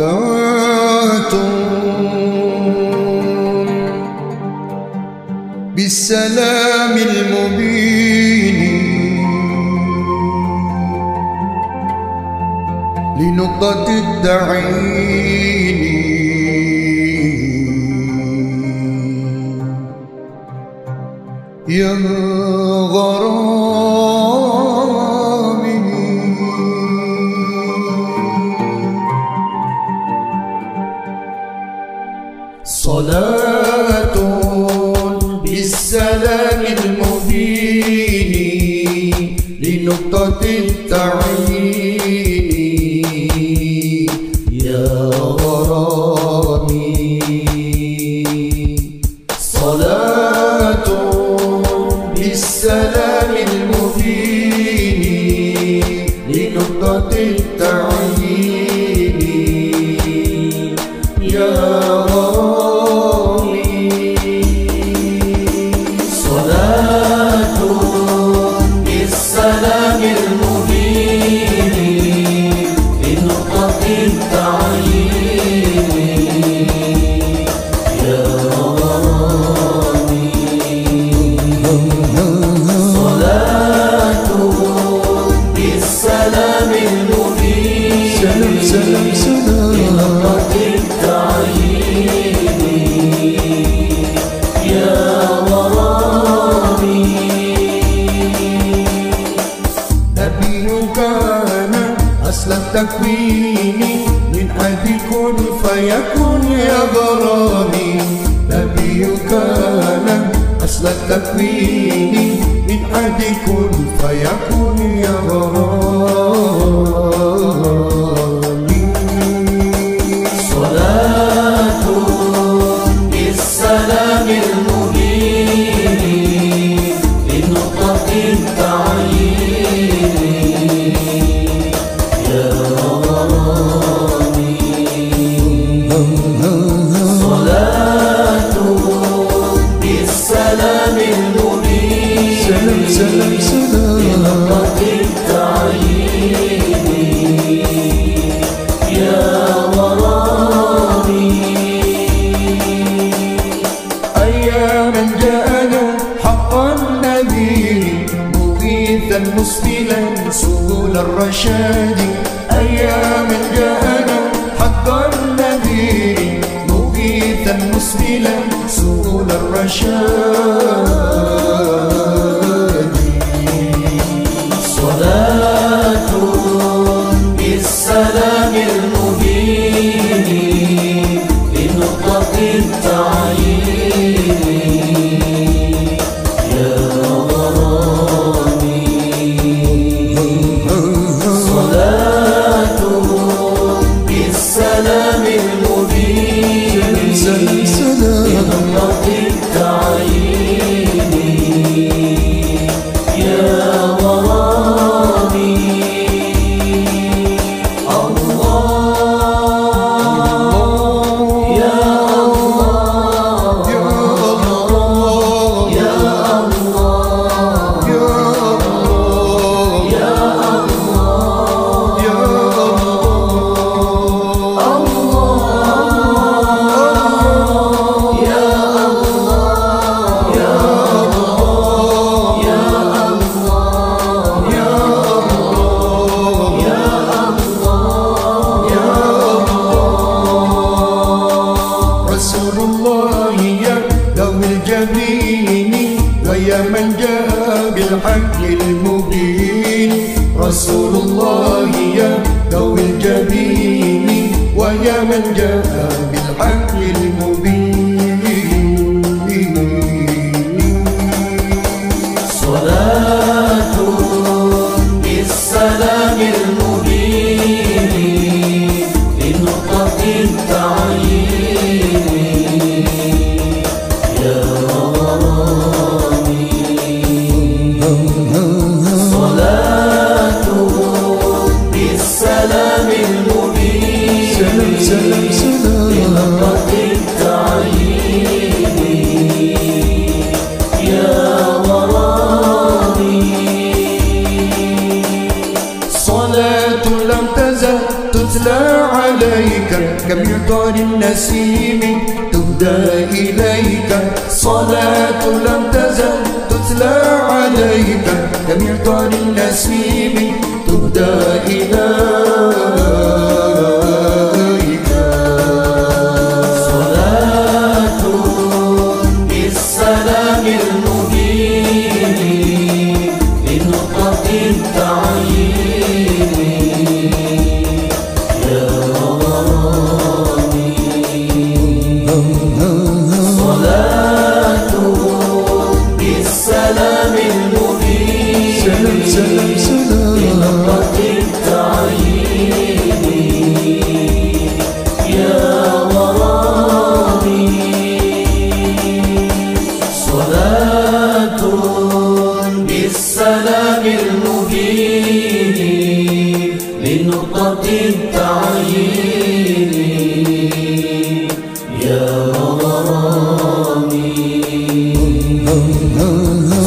طلعتم بالسلام المبين. لنقطة التعيين يا غرام فيه من أحدكم فيكون يا رب.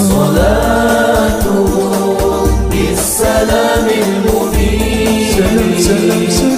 صلاة بالسلام المبين. سلام سلام سلام.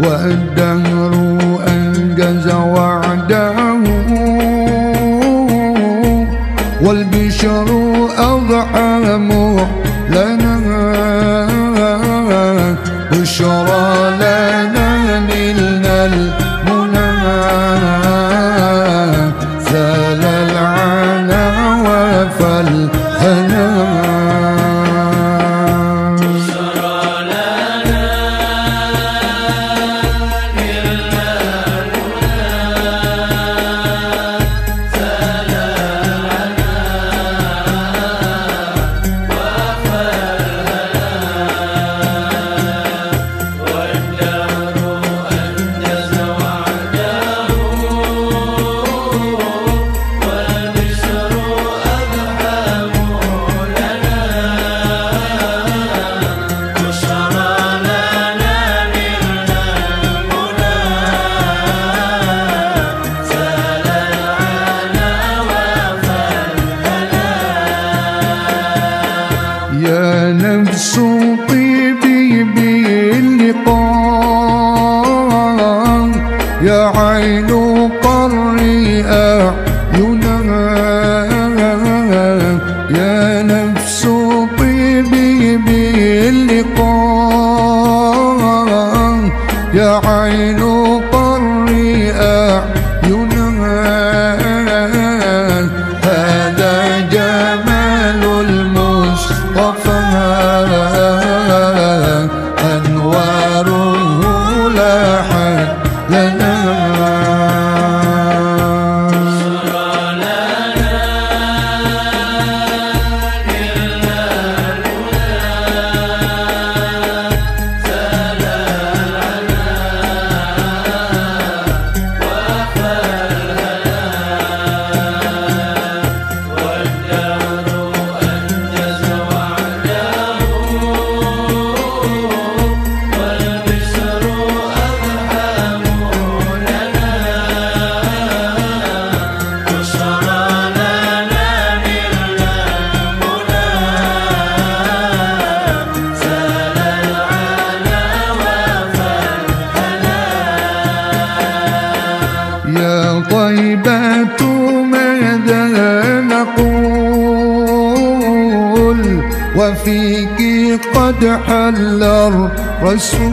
والدهر traições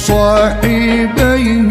وصاحبيه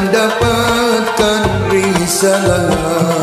Mendapatkan risalah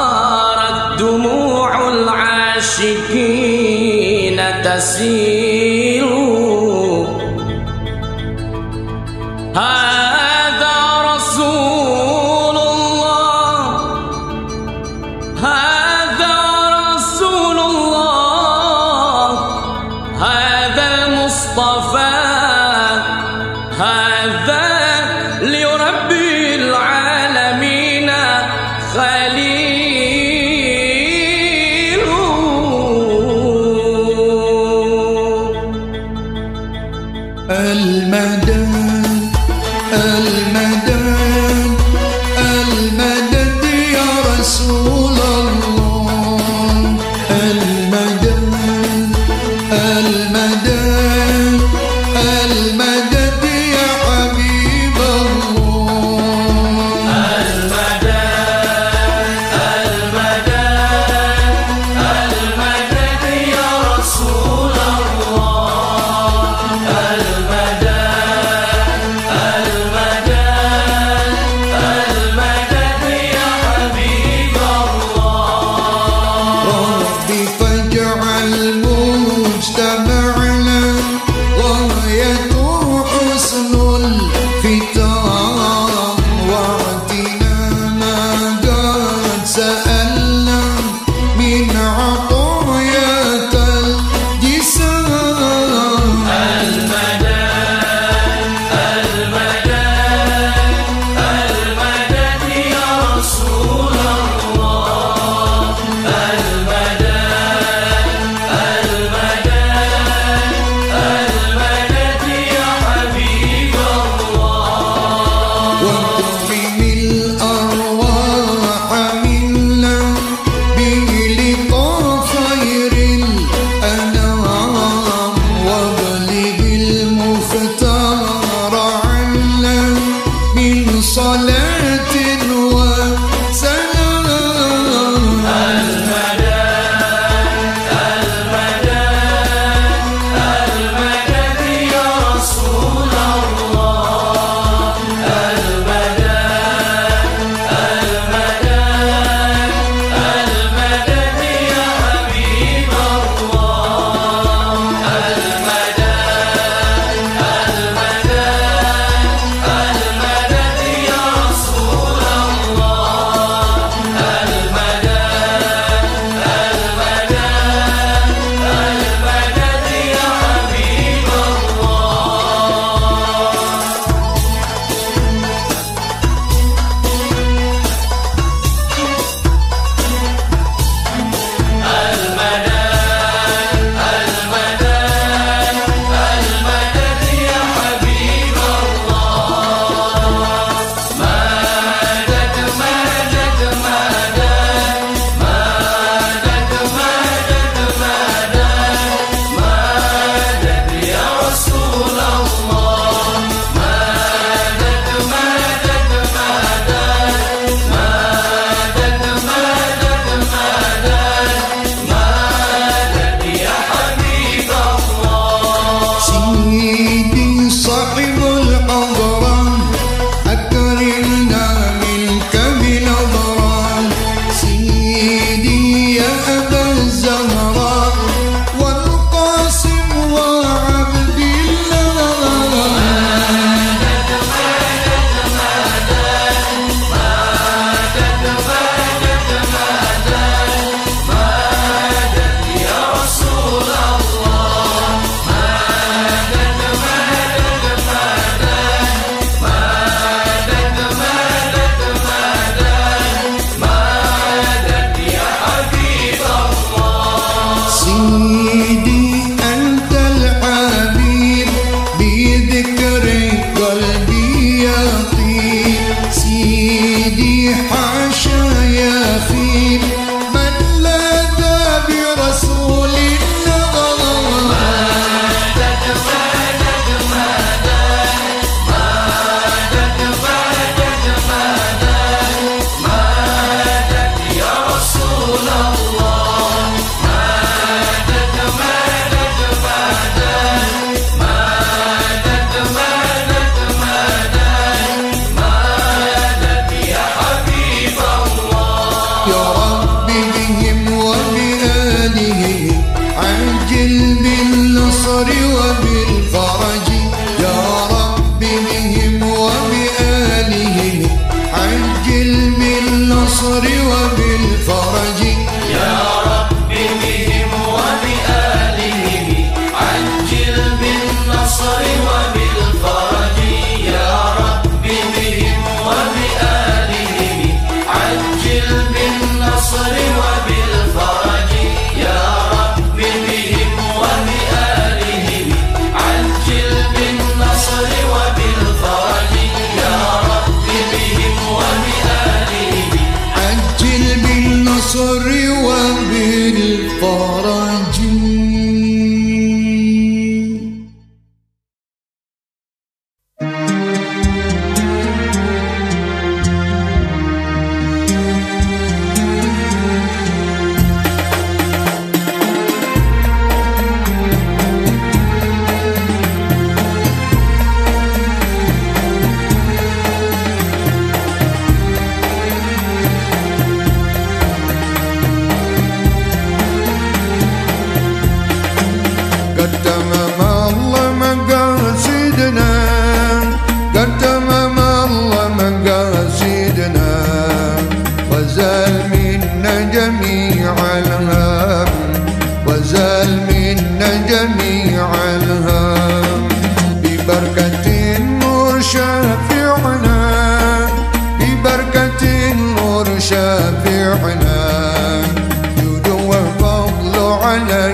صارت دموع العاشقين تسيل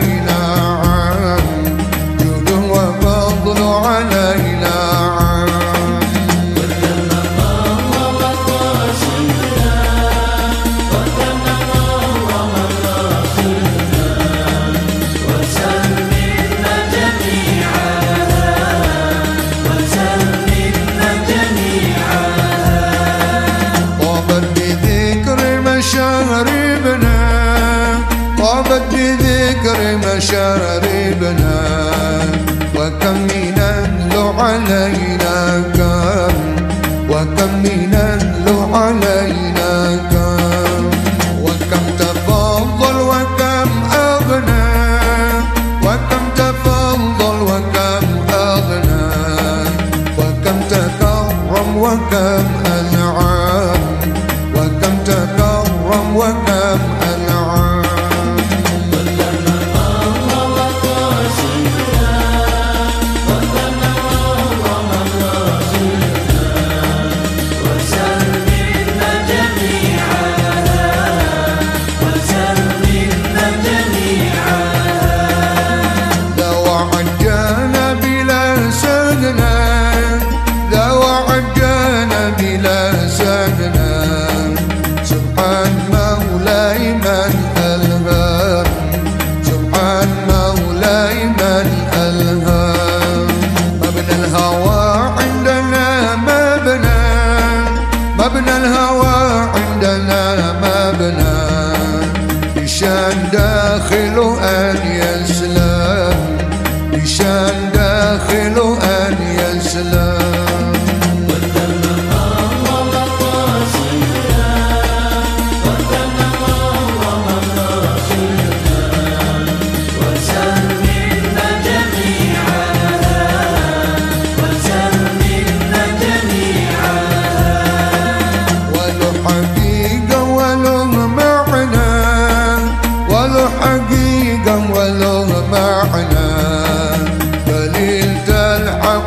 Marina.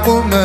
woman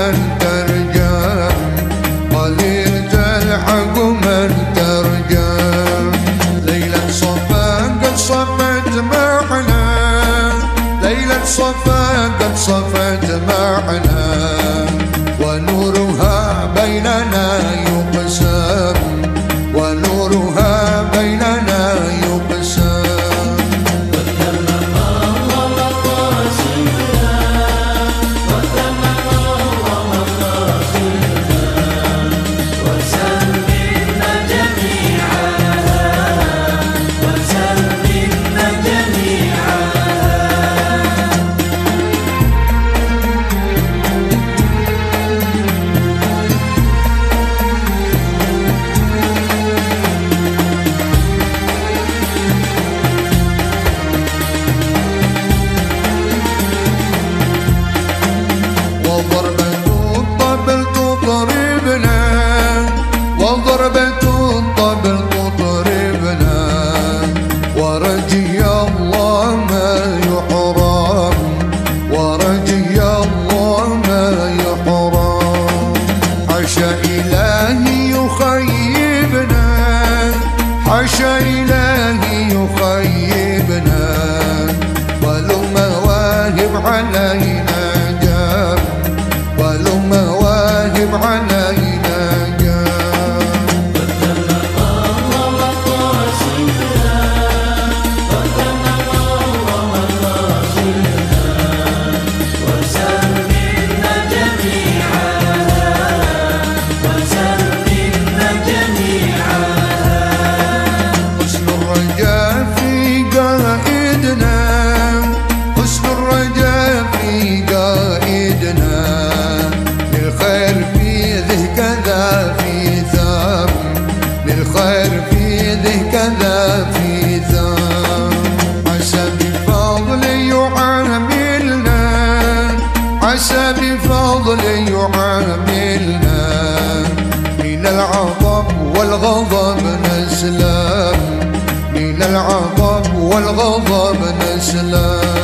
يعاملنا من العطب والغضب نسلم. من والغضب نسلم.